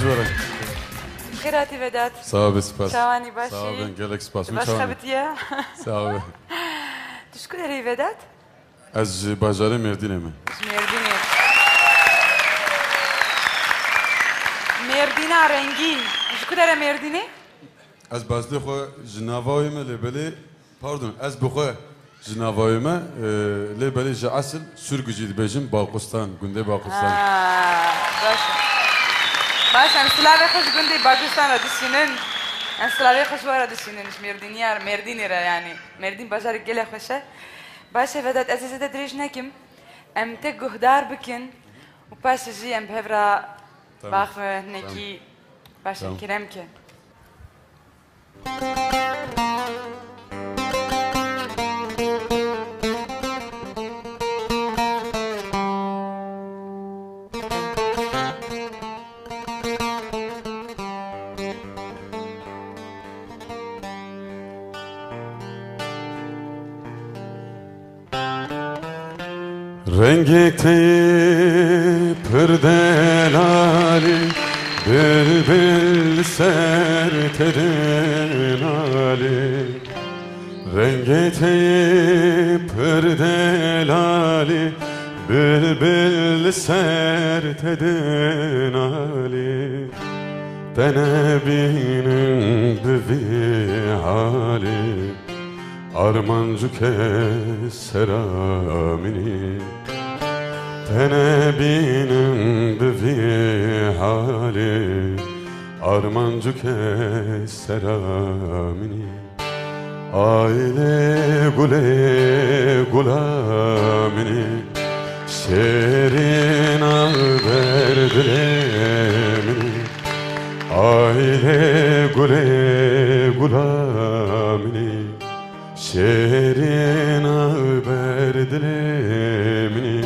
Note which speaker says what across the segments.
Speaker 1: مجبورم
Speaker 2: خیراتی بدات سلام
Speaker 1: بسپاس. شوانی
Speaker 2: باشی سلام گلک پاس
Speaker 1: باش
Speaker 2: خبتیه
Speaker 1: سلام. تشکری بدات
Speaker 2: از بازار مردینه من از
Speaker 1: مردینه مردینه رنگین تشکر مردینه از
Speaker 2: بازده خو جناوای من لبلی پاردون از بخو جناوای من لبلی اصل سرگجید بجیم باقستان گنده باقستان. باشه. Sürgü jî dibêjim Baqustan, gundê Baqustan.
Speaker 1: آه، باشا باشا انا سلافي خوش قندي باكستان را دشينن انا سلافي خوش ورا دشينن مش مرديني مرديني را يعني مردين بازار قلة خوشة باشا بدات ازيزة تدريج نكم ام تقو هدار بكن
Speaker 2: Rengi pırdelali Bülbül sertedin ali Rengi pırdelali Bülbül sertedin ali Denebinin bir hali Armancı keseramini Tenebinin bir hali. Armancı keseramini Aile gule gulamini Şerin alber dilemini Aile gule gulamini Şerin alber dilemini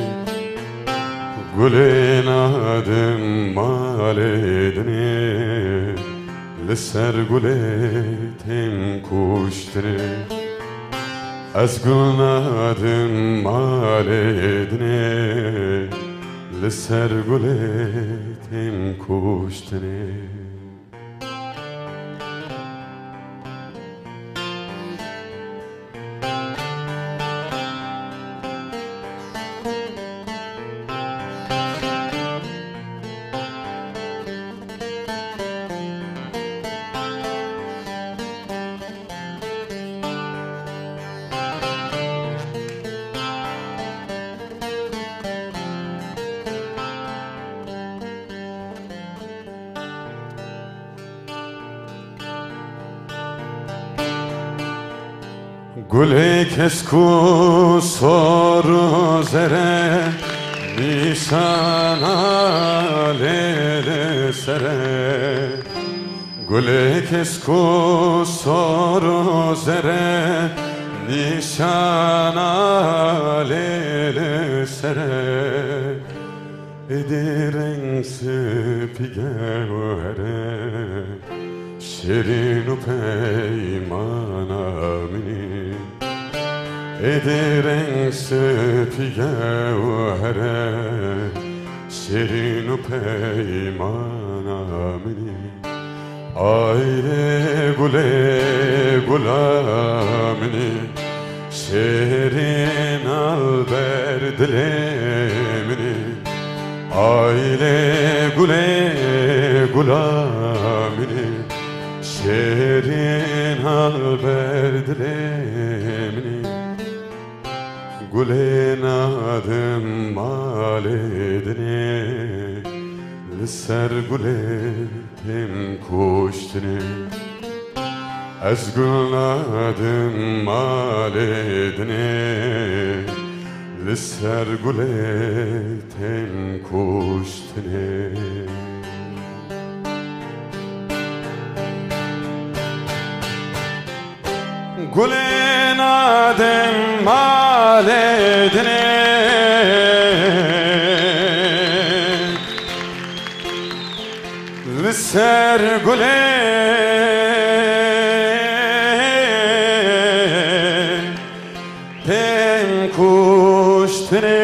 Speaker 2: Gulin adım maledini Lisser guletim kuştini Az gulin adım maledini Lisser guletim kuştini Gule kesku soru zere Nişana lele sere. Gule kesku soru zere Nişana lele sere. Ediren spigevere Şirin peymana mini Ediren spigevere Şirin peymana mini. Aile gule gulamini Şirin alber dilemini Aile gule gulamini Şerin alber dilemini Gulen adım maledini Lisser guletim kuştini Ez guladım maledini Lisser guletim kuştini Gülün adım maledine Lisser güle Ten kuştine